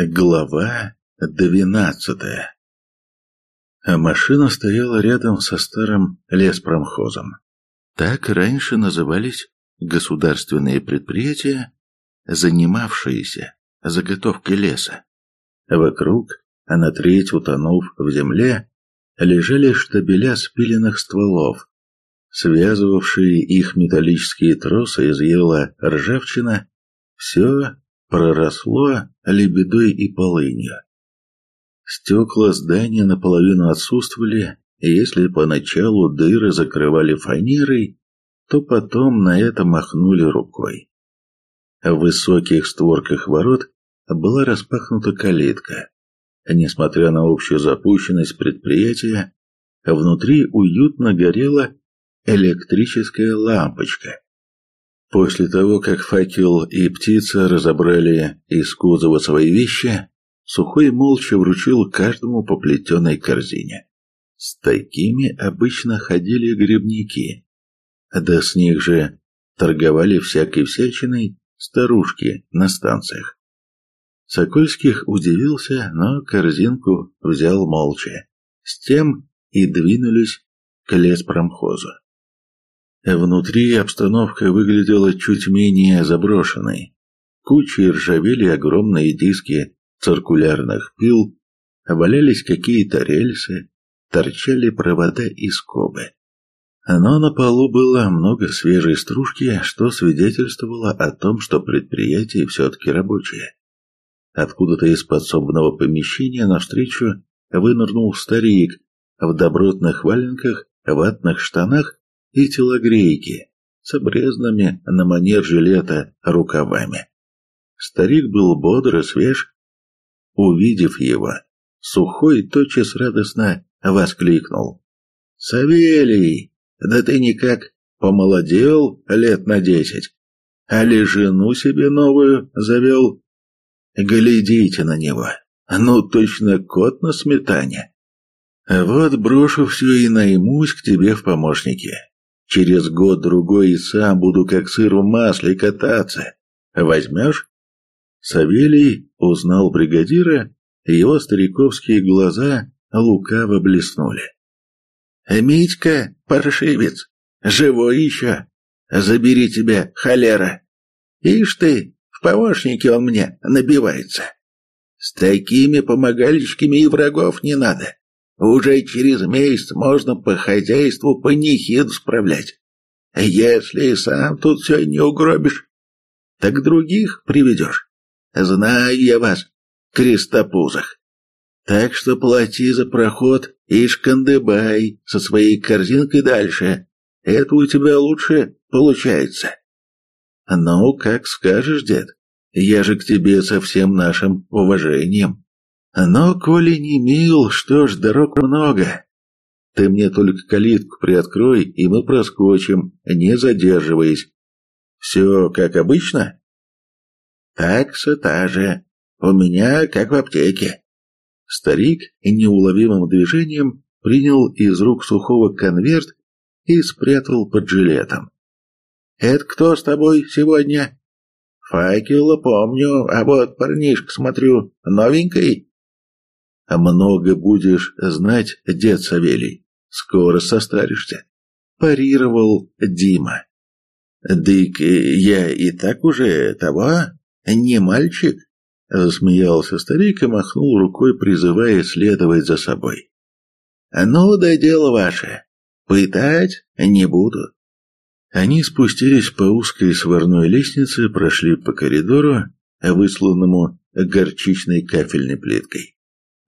Глава двенадцатая Машина стояла рядом со старым леспромхозом. Так раньше назывались государственные предприятия, занимавшиеся заготовкой леса. Вокруг, а на треть утонув в земле, лежали штабеля спиленных стволов. Связывавшие их металлические тросы изъела ржавчина. Все проросло лебедой и полынью. Стекла здания наполовину отсутствовали, и если поначалу дыры закрывали фанерой, то потом на это махнули рукой. В высоких створках ворот была распахнута калитка. Несмотря на общую запущенность предприятия, внутри уютно горела электрическая лампочка. После того, как факел и птица разобрали из кузова свои вещи, Сухой молча вручил каждому по плетеной корзине. С такими обычно ходили грибники. Да с них же торговали всякой всячиной старушки на станциях. Сокольских удивился, но корзинку взял молча. С тем и двинулись к леспромхозу. Внутри обстановка выглядела чуть менее заброшенной. Кучей ржавели огромные диски циркулярных пил, валялись какие-то рельсы, торчали провода и скобы. Но на полу было много свежей стружки, что свидетельствовало о том, что предприятие все-таки рабочее. Откуда-то из подсобного помещения навстречу вынырнул старик в добротных валенках, ватных штанах и телогрейке с обрезанными на манер жилета рукавами. Старик был бодр и свеж, Увидев его, Сухой тотчас радостно воскликнул. «Савелий, да ты никак помолодел лет на десять, а ли жену себе новую завел? Глядите на него, ну точно кот на сметане. Вот брошу все и наймусь к тебе в помощники. Через год-другой и сам буду как сыр в масле кататься. Возьмешь?» Савелий узнал бригадира, его стариковские глаза лукаво блеснули. «Митька, паршивец, живой еще! Забери тебя, холера! Ишь ты, в помощнике он мне набивается! С такими помогальщиками и врагов не надо! Уже через месяц можно по хозяйству панихиду справлять! Если сам тут все не угробишь, так других приведешь!» Знаю я вас, крестопузах. Так что плати за проход и шкандыбай со своей корзинкой дальше. Это у тебя лучше получается. Ну, как скажешь, дед. Я же к тебе со всем нашим уважением. Но, коли не мил, что ж, дорог много. Ты мне только калитку приоткрой, и мы проскочим, не задерживаясь. Все как обычно? Такса та же. У меня как в аптеке. Старик неуловимым движением принял из рук сухого конверт и спрятал под жилетом. «Это кто с тобой сегодня?» «Факела помню, а вот парнишка, смотрю, новенький». «Много будешь знать, дед Савелий, скоро состаришься», – парировал Дима. «Дык, я и так уже того, «Не мальчик?» – засмеялся старик и махнул рукой, призывая следовать за собой. «Ну да дело ваше. Пытать не буду». Они спустились по узкой сварной лестнице, прошли по коридору, высланному горчичной кафельной плиткой.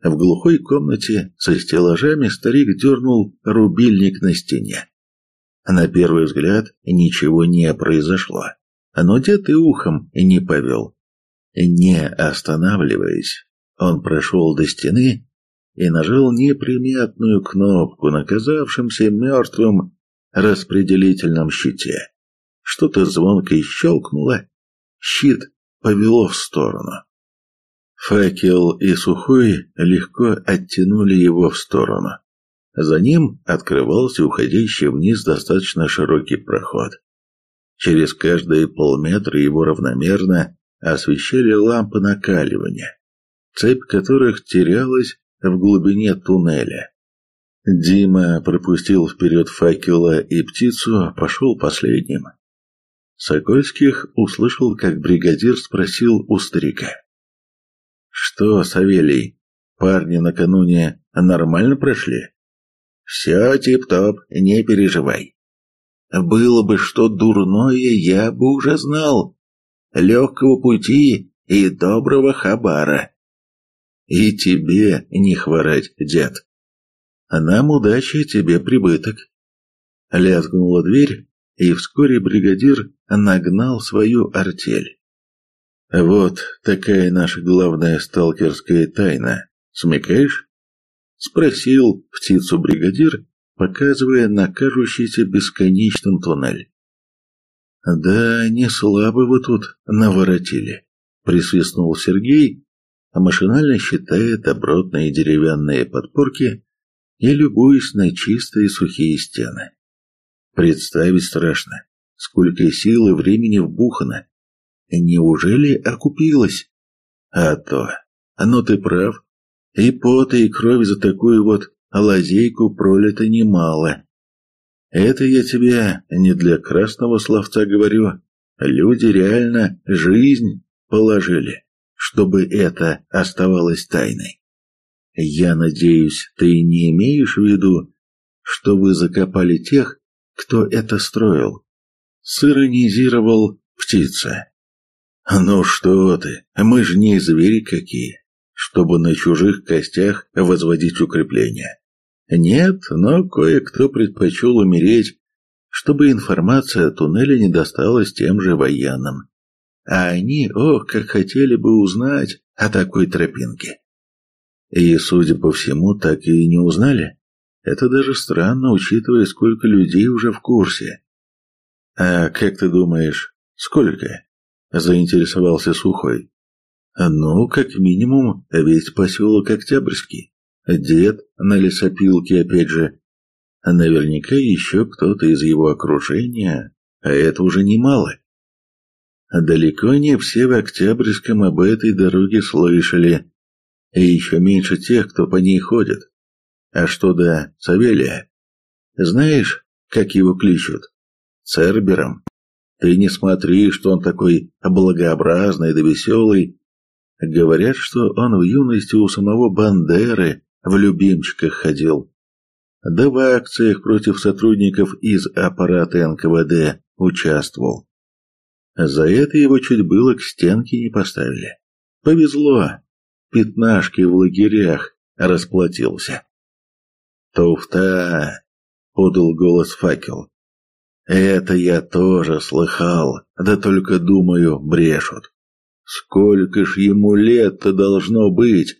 В глухой комнате со стеллажами старик дернул рубильник на стене. На первый взгляд ничего не произошло но дед и ухом не повел. Не останавливаясь, он прошел до стены и нажал неприметную кнопку на казавшемся мертвым распределительном щите. Что-то звонко щелкнуло, щит повело в сторону. Факел и Сухой легко оттянули его в сторону. За ним открывался уходящий вниз достаточно широкий проход. Через каждые полметра его равномерно освещали лампы накаливания. цепь которых терялась в глубине туннеля. Дима пропустил вперед факела и птицу, пошел последним. Сокольских услышал, как бригадир спросил у старика. «Что, Савелий, парни накануне нормально прошли?» «Все тип-топ, не переживай. Было бы что дурное, я бы уже знал. Легкого пути и доброго хабара. И тебе не хворать, дед. Нам удачи, тебе прибыток. Лязгнула дверь, и вскоре бригадир нагнал свою артель. Вот такая наша главная сталкерская тайна. Смекаешь? Спросил птицу бригадир, показывая на кажущийся бесконечным туннель. «Да, не слабо вы тут наворотили», — присвистнул Сергей, машинально считая добротные деревянные подпорки и любуясь на чистые сухие стены. Представить страшно, сколько сил и времени вбухано. Неужели окупилось? А то, ну ты прав, и пота, и крови за такую вот а лазейку пролито немало. Это я тебе не для красного словца говорю. Люди реально жизнь положили, чтобы это оставалось тайной. Я надеюсь, ты не имеешь в виду, что вы закопали тех, кто это строил? Сиронизировал птица. Ну что ты, мы же не звери какие, чтобы на чужих костях возводить укрепления. Нет, но кое-кто предпочел умереть, чтобы информация о туннеле не досталась тем же военным. А они, ох, как хотели бы узнать о такой тропинке. И, судя по всему, так и не узнали. Это даже странно, учитывая, сколько людей уже в курсе. «А как ты думаешь, сколько?» – заинтересовался Сухой. «Ну, как минимум, ведь поселок Октябрьский. Дед на лесопилке опять же. Наверняка еще кто-то из его окружения, а это уже немало. Далеко не все в Октябрьском об этой дороге слышали, и еще меньше тех, кто по ней ходит. А что до Савелия? Знаешь, как его кличут? Цербером. Ты не смотри, что он такой благообразный да веселый. Говорят, что он в юности у самого Бандеры в любимчиках ходил. Да в акциях против сотрудников из аппарата НКВД участвовал. За это его чуть было к стенке не поставили. Повезло. Пятнашки в лагерях расплатился. «Туфта!» — подал голос факел. «Это я тоже слыхал, да только, думаю, брешут. Сколько ж ему лет-то должно быть,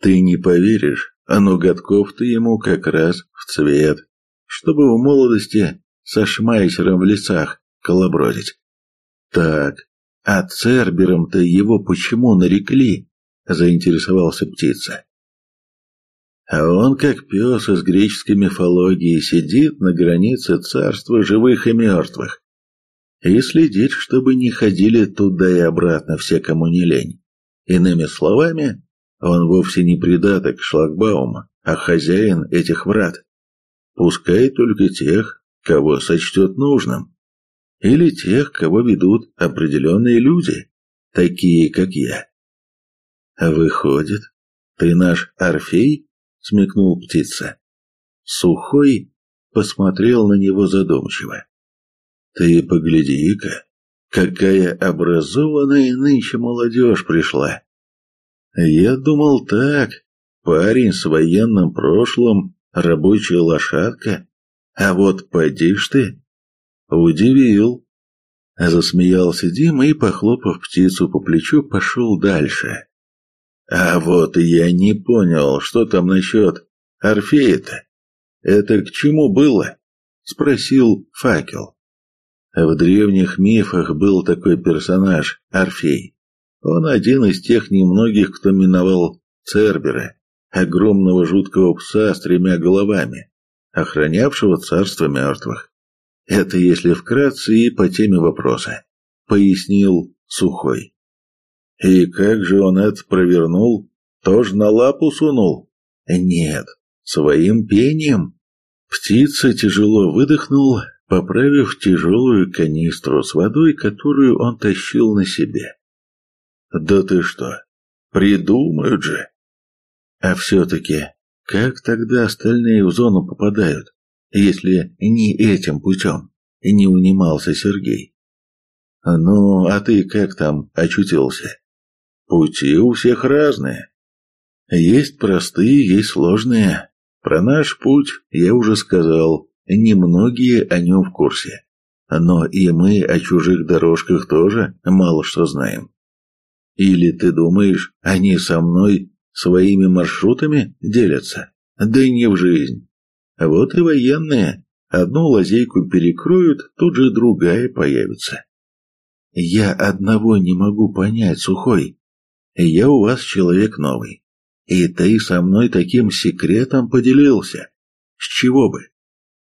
ты не поверишь, а но годков-то ему как раз в цвет, чтобы в молодости со шмайсером в лесах колобродить. Так, а Цербером-то его почему нарекли? Заинтересовался птица. А он, как пес из греческой мифологии, сидит на границе царства живых и мертвых и следит, чтобы не ходили туда и обратно все, кому не лень. Иными словами, он вовсе не придаток шлагбаума, а хозяин этих врат. Пускай только тех, кого сочтет нужным. Или тех, кого ведут определенные люди, такие, как я. Выходит, ты наш Орфей? Смекнул птица. Сухой посмотрел на него задумчиво. Ты погляди-ка, какая образованная нынче молодежь пришла. Я думал так. Парень с военным прошлым, рабочая лошадка. А вот поди ты. Удивил. Засмеялся Дима и, похлопав птицу по плечу, пошел дальше. А вот я не понял, что там насчет Орфея-то. Это к чему было? Спросил Факел. В древних мифах был такой персонаж Орфей. Он один из тех немногих, кто миновал Цербера, огромного жуткого пса с тремя головами, охранявшего царство мертвых. Это если вкратце и по теме вопроса, пояснил Сухой. И как же он это провернул? Тоже на лапу сунул? Нет, своим пением. Птица тяжело выдохнул, поправив тяжелую канистру с водой, которую он тащил на себе. «Да ты что, придумают же!» «А все-таки, как тогда остальные в зону попадают, если не этим путем?» — не унимался Сергей. «Ну, а ты как там очутился?» «Пути у всех разные. Есть простые, есть сложные. Про наш путь я уже сказал, немногие о нем в курсе. Но и мы о чужих дорожках тоже мало что знаем. Или ты думаешь, они со мной своими маршрутами делятся? Да не в жизнь. Вот и военные. Одну лазейку перекроют, тут же другая появится. Я одного не могу понять, Сухой. Я у вас человек новый. И ты со мной таким секретом поделился. С чего бы?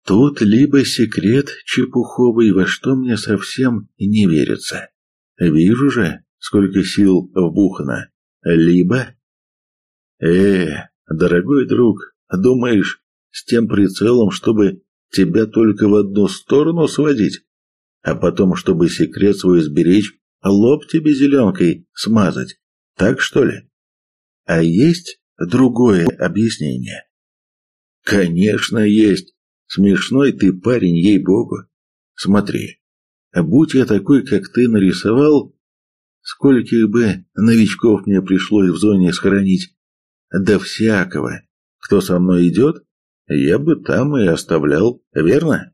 Тут либо секрет чепуховый, во что мне совсем не верится. Вижу же, сколько сил вбухано. Либо... Э, дорогой друг, думаешь, с тем прицелом, чтобы тебя только в одну сторону сводить, а потом, чтобы секрет свой сберечь, лоб тебе зеленкой смазать? Так что ли? А есть другое объяснение? Конечно, есть. Смешной ты парень, ей-богу. Смотри, будь я такой, как ты нарисовал, скольких бы новичков мне пришлось в зоне схоронить. Да всякого, кто со мной идет, я бы там и оставлял, верно?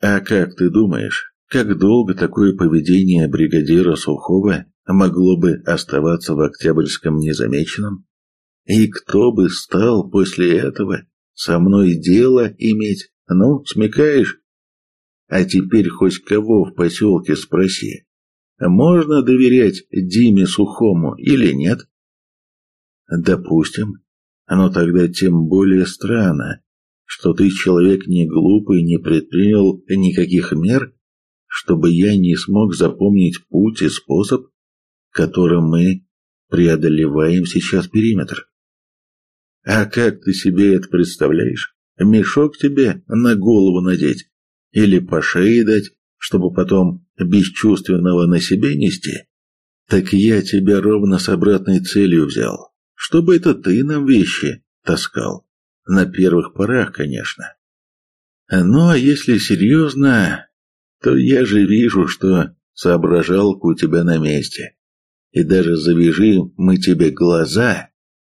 А как ты думаешь, как долго такое поведение бригадира Сухого могло бы оставаться в Октябрьском незамеченным? И кто бы стал после этого со мной дело иметь? Ну, смекаешь? А теперь хоть кого в поселке спроси. Можно доверять Диме Сухому или нет? Допустим. Но тогда тем более странно, что ты человек не глупый, не предпринял никаких мер, чтобы я не смог запомнить путь и способ, которым мы преодолеваем сейчас периметр. А как ты себе это представляешь? Мешок тебе на голову надеть? Или по шее дать, чтобы потом бесчувственного на себе нести? Так я тебя ровно с обратной целью взял, чтобы это ты нам вещи таскал. На первых порах, конечно. Ну, а если серьезно, то я же вижу, что соображалка у тебя на месте. И даже завяжи мы тебе глаза,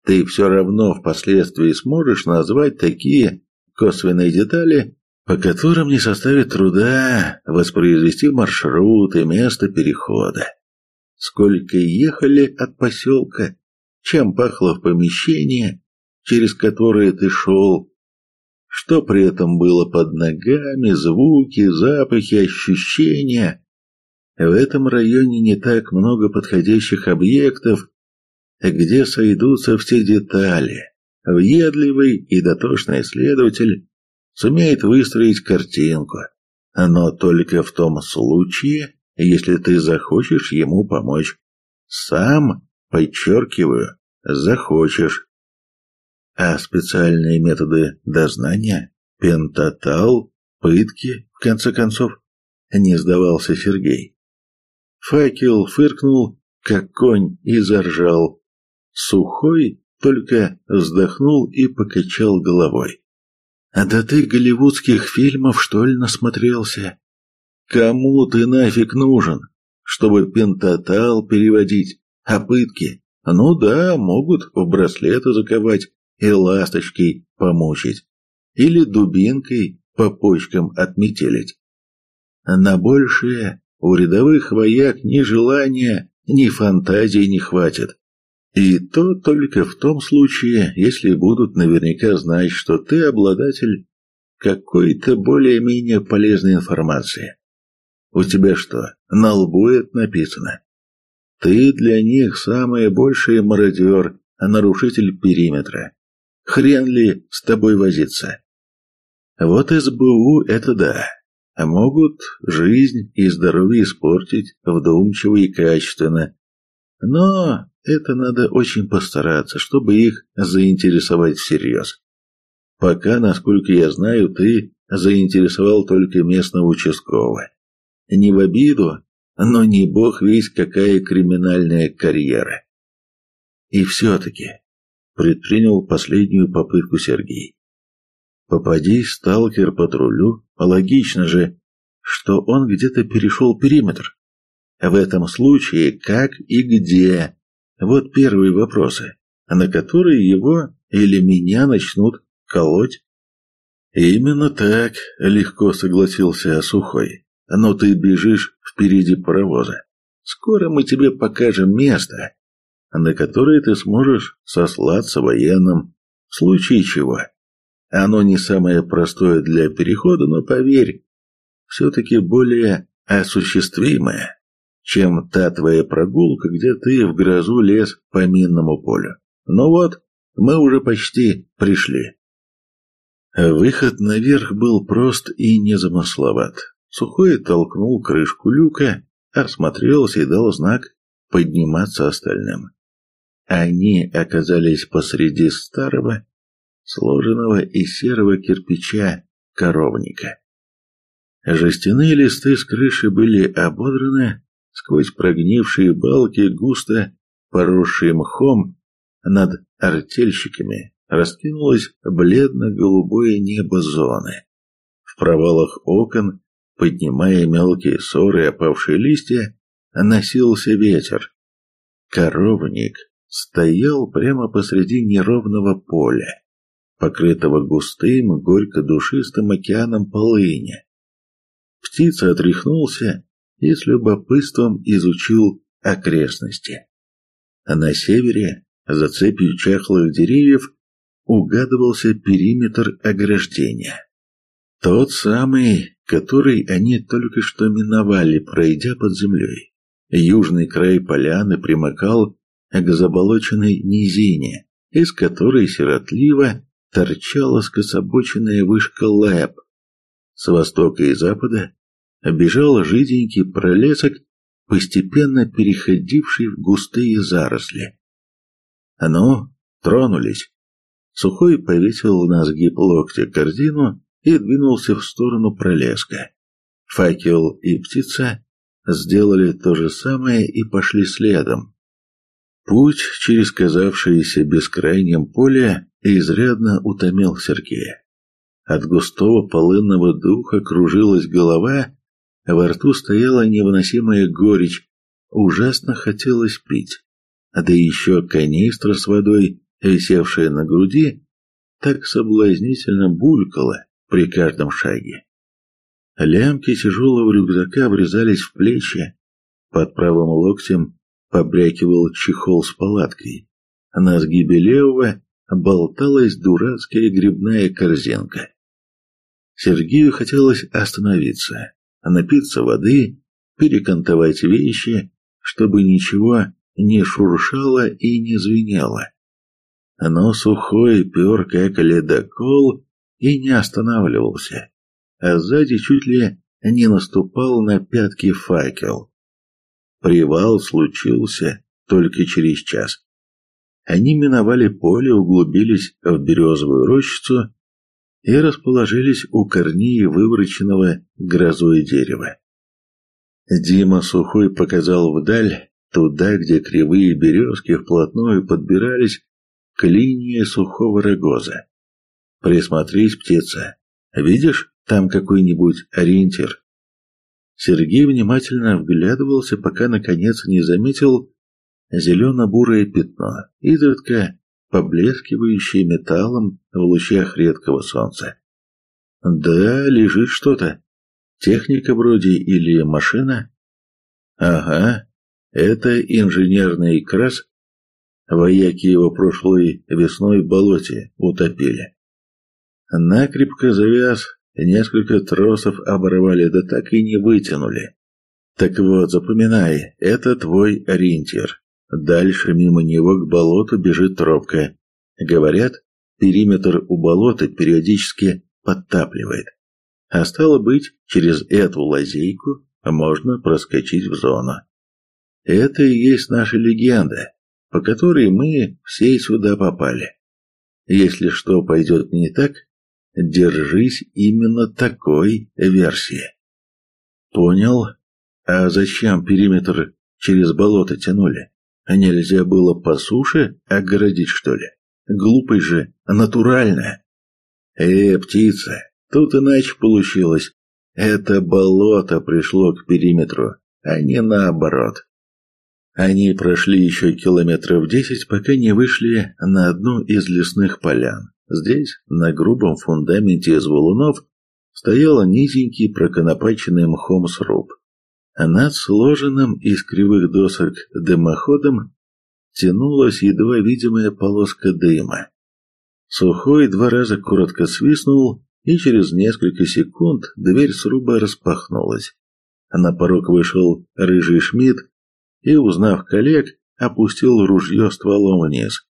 ты все равно впоследствии сможешь назвать такие косвенные детали, по которым не составит труда воспроизвести маршрут и место перехода. Сколько ехали от поселка, чем пахло в помещении, через которое ты шел, что при этом было под ногами, звуки, запахи, ощущения. В этом районе не так много подходящих объектов, где сойдутся все детали. Въедливый и дотошный следователь сумеет выстроить картинку, но только в том случае, если ты захочешь ему помочь. Сам, подчеркиваю, захочешь. А специальные методы дознания, пентатал, пытки, в конце концов, не сдавался Сергей. Факел фыркнул, как конь, и заржал. Сухой только вздохнул и покачал головой. «А да ты голливудских фильмов, что ли, насмотрелся? Кому ты нафиг нужен, чтобы пентатал переводить, а пытки? Ну да, могут в браслеты заковать и ласточкой помучить, или дубинкой по почкам отметелить. На большее у рядовых вояк ни желания, ни фантазии не хватит. И то только в том случае, если будут наверняка знать, что ты обладатель какой-то более-менее полезной информации. У тебя что, на лбу это написано? Ты для них самый больший мародер, нарушитель периметра. Хрен ли с тобой возиться? Вот СБУ это да. А могут жизнь и здоровье испортить вдумчиво и качественно, Но это надо очень постараться, чтобы их заинтересовать всерьез. Пока, насколько я знаю, ты заинтересовал только местного участкового. Не в обиду, но не бог весь какая криминальная карьера. И все-таки предпринял последнюю попытку Сергей. Попадись сталкер патрулю, логично же, что он где-то перешел периметр. В этом случае как и где? Вот первые вопросы, на которые его или меня начнут колоть. Именно так, легко согласился Сухой. Но ты бежишь впереди паровоза. Скоро мы тебе покажем место, на которое ты сможешь сослаться военным, в случае чего. Оно не самое простое для перехода, но поверь, все-таки более осуществимое, чем та твоя прогулка, где ты в грозу лез по минному полю. Ну вот, мы уже почти пришли. Выход наверх был прост и незамысловат. Сухой толкнул крышку люка, осмотрелся и дал знак подниматься остальным. Они оказались посреди старого, сложенного из серого кирпича коровника. Жестяные листы с крыши были ободраны, сквозь прогнившие балки, густо поросшие мхом, над артельщиками раскинулось бледно-голубое небо зоны. В провалах окон, поднимая мелкие ссоры и опавшие листья, носился ветер. Коровник стоял прямо посреди неровного поля, покрытого густым, горько-душистым океаном полыни. Птица отряхнулся и с любопытством изучил окрестности. На севере, за цепью чахлых деревьев, угадывался периметр ограждения. Тот самый, который они только что миновали, пройдя под землей. Южный край поляны примыкал к заболоченной низине, из которой сиротливо торчала скособоченная вышка лэп. С востока и запада бежал жиденький пролесок, постепенно переходивший в густые заросли. «Ну, тронулись!» Сухой повесил на сгиб локтя корзину и двинулся в сторону пролеска. Факел и птица сделали то же самое и пошли следом. Путь через казавшееся бескрайним поле изрядно утомил Сергея. От густого полынного духа кружилась голова, во рту стояла невыносимая горечь, ужасно хотелось пить. Да еще канистра с водой висевшая на груди, так соблазнительно булькала при каждом шаге. Лямки тяжелого рюкзака врезались в плечи, под правым локтем побрякивал чехол с палаткой. На сгибе левого болталась дурацкая грибная корзинка. Сергею хотелось остановиться, напиться воды, перекантовать вещи, чтобы ничего не шуршало и не звенело но сухой пер как ледокол и не останавливался, а сзади чуть ли не наступал на пятки факел. Привал случился только через час. Они миновали поле, углубились в березовую рощицу и расположились у корней вывороченного грозой дерева. Дима Сухой показал вдаль, туда, где кривые березки вплотную подбирались к линии сухого рогоза. Присмотрись, птица. Видишь там какой-нибудь ориентир? Сергей внимательно вглядывался, пока наконец не заметил зелено-бурое пятно, изредка поблескивающее металлом в лучах редкого солнца. Да, лежит что-то. Техника вроде или машина? Ага, это инженерный крас Вояки его прошлой весной в болоте утопили. Накрепко завяз, несколько тросов оборвали, да так и не вытянули. Так вот, запоминай, это твой ориентир. Дальше мимо него к болоту бежит тропка. Говорят, периметр у болота периодически подтапливает. А стало быть, через эту лазейку можно проскочить в зону. Это и есть наша легенда, по которой мы все сюда попали. Если что пойдет не так, держись именно такой версии. Понял. А зачем периметр через болото тянули? Нельзя было по суше огородить, что ли? Глупый же, натурально. Э, птица, тут иначе получилось. Это болото пришло к периметру, а не наоборот. Они прошли еще километров десять, пока не вышли на одну из лесных полян. Здесь, на грубом фундаменте из валунов, стоял низенький проконопаченный мхом сруб. Над сложенным из кривых досок дымоходом тянулась едва видимая полоска дыма. Сухой два раза коротко свистнул, и через несколько секунд дверь сруба распахнулась. На порог вышел рыжий Шмидт и, узнав коллег, опустил ружье стволом вниз.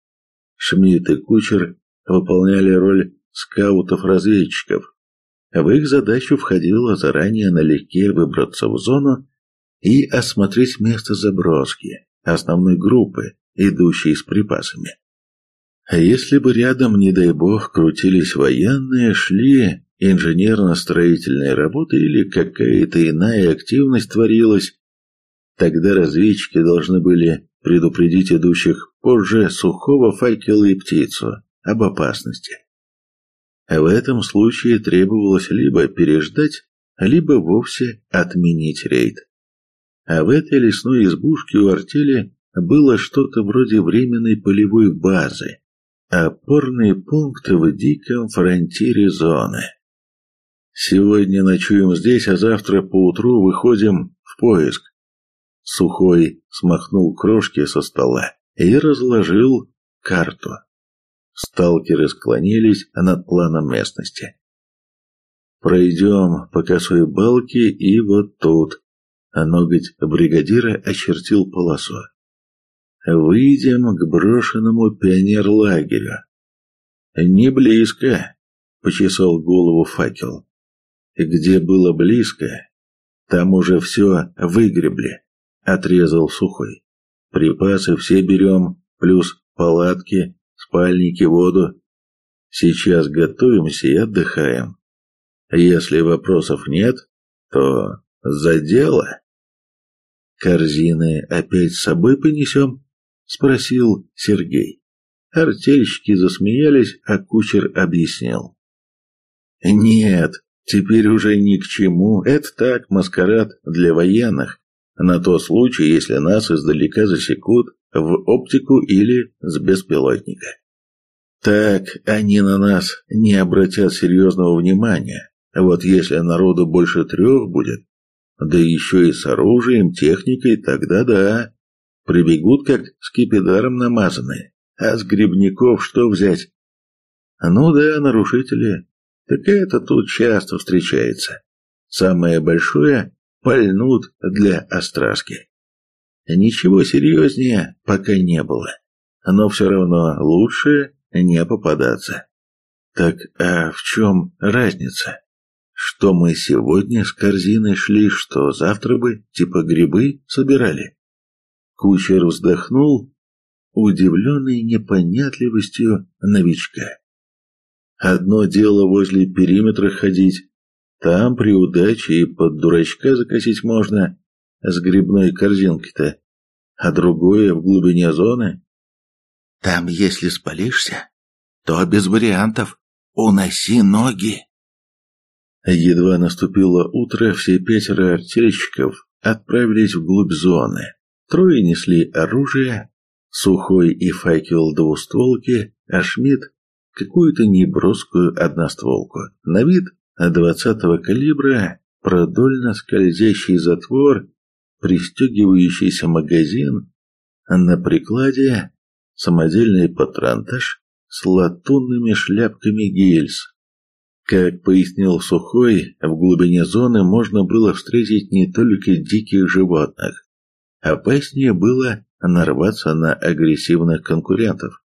Шмидт и кучер выполняли роль скаутов-разведчиков. В их задачу входило заранее налегке выбраться в зону и осмотреть место заброски основной группы, идущей с припасами. Если бы рядом, не дай бог, крутились военные, шли инженерно-строительные работы или какая-то иная активность творилась, тогда разведчики должны были предупредить идущих позже сухого факела и птицу об опасности. В этом случае требовалось либо переждать, либо вовсе отменить рейд. А в этой лесной избушке у артели было что-то вроде временной полевой базы, опорный пункт в диком фронтире зоны. Сегодня ночуем здесь, а завтра поутру выходим в поиск. Сухой смахнул крошки со стола и разложил карту. Сталкеры склонились над планом местности. Пройдем по косой балке и вот тут. А ноготь бригадира очертил полосу. Выйдем к брошенному пионерлагерю. Не близко, почесал голову факел. Где было близко, там уже все выгребли, отрезал сухой. Припасы все берем, плюс палатки, спальники, воду. Сейчас готовимся и отдыхаем. Если вопросов нет, то за дело. Корзины опять с собой понесем? Спросил Сергей. Артельщики засмеялись, а кучер объяснил. Нет, теперь уже ни к чему. Это так, маскарад для военных. На то случай, если нас издалека засекут в оптику или с беспилотника. Так они на нас не обратят серьезного внимания. Вот если народу больше трех будет, да еще и с оружием, техникой, тогда да. Прибегут как скипидаром намазанные. А с грибников что взять? Ну да, нарушители. Так это тут часто встречается. Самое большое пальнут для остраски. Ничего серьезнее пока не было. Но все равно лучше не попадаться. Так а в чем разница? Что мы сегодня с корзиной шли, что завтра бы типа грибы собирали? Кучер вздохнул, удивленный непонятливостью новичка. Одно дело возле периметра ходить, там при удаче и под дурачка закосить можно, с грибной корзинкой-то, а другое в глубине зоны. Там, если спалишься, то без вариантов уноси ноги. Едва наступило утро, все пятеро артельщиков отправились вглубь зоны. Трое несли оружие, сухой и факел двустволки, а Шмидт какую-то неброскую одностволку. На вид двадцатого калибра, продольно скользящий затвор пристегивающийся магазин, на прикладе самодельный патронтаж с латунными шляпками гильз. Как пояснил Сухой, в глубине зоны можно было встретить не только диких животных. Опаснее было нарваться на агрессивных конкурентов.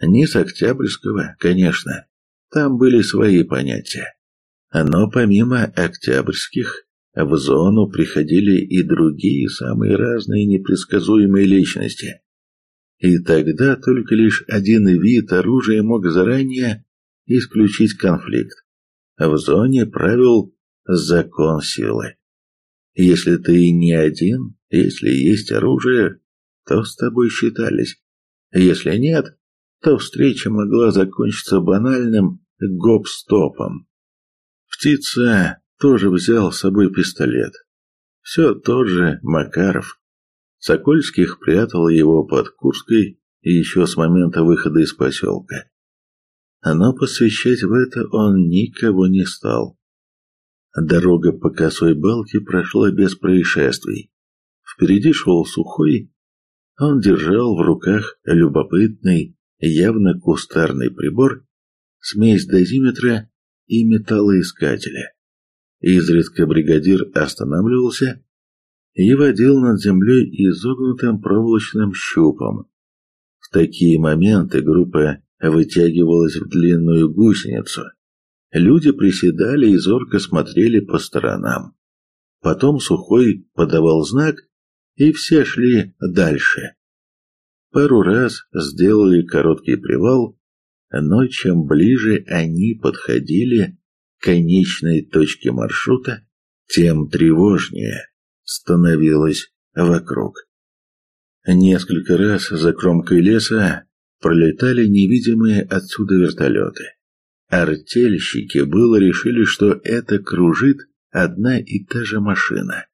Не с Октябрьского, конечно, там были свои понятия. Но помимо Октябрьских, в зону приходили и другие самые разные непредсказуемые личности. И тогда только лишь один вид оружия мог заранее исключить конфликт. В зоне правил закон силы. Если ты не один, если есть оружие, то с тобой считались. Если нет, то встреча могла закончиться банальным гоп-стопом. Птица тоже взял с собой пистолет. Все тот же Макаров. Сокольских прятал его под Курской еще с момента выхода из поселка. Но посвящать в это он никого не стал. Дорога по косой балке прошла без происшествий. Впереди шел сухой. Он держал в руках любопытный, явно кустарный прибор, смесь дозиметра и металлоискателя. Изредка бригадир останавливался и водил над землей изогнутым проволочным щупом. В такие моменты группа вытягивалась в длинную гусеницу. Люди приседали и зорко смотрели по сторонам. Потом Сухой подавал знак, и все шли дальше. Пару раз сделали короткий привал, но чем ближе они подходили к конечной точке маршрута, тем тревожнее становилось вокруг. Несколько раз за кромкой леса пролетали невидимые отсюда вертолеты. Артельщики было решили, что это кружит одна и та же машина.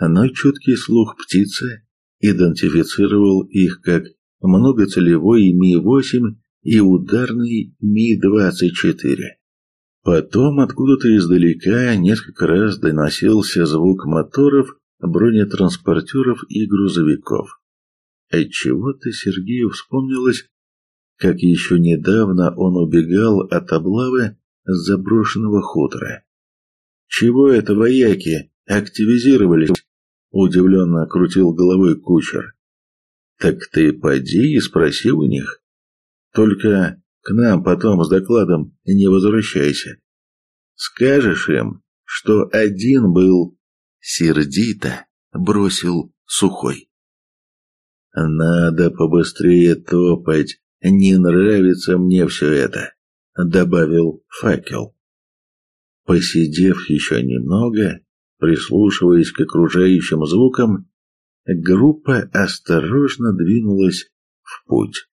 Но чуткий слух птицы идентифицировал их как многоцелевой Ми-8 и ударный Ми-24. Потом откуда-то издалека несколько раз доносился звук моторов, бронетранспортеров и грузовиков. Отчего-то Сергею вспомнилось, как еще недавно он убегал от облавы с заброшенного хутора. «Чего это, вояки, активизировались?» — удивленно крутил головой кучер. «Так ты поди и спроси у них. Только к нам потом с докладом не возвращайся. Скажешь им, что один был...» Сердито бросил сухой. «Надо побыстрее топать, не нравится мне все это», — добавил факел. Посидев еще немного, прислушиваясь к окружающим звукам, группа осторожно двинулась в путь.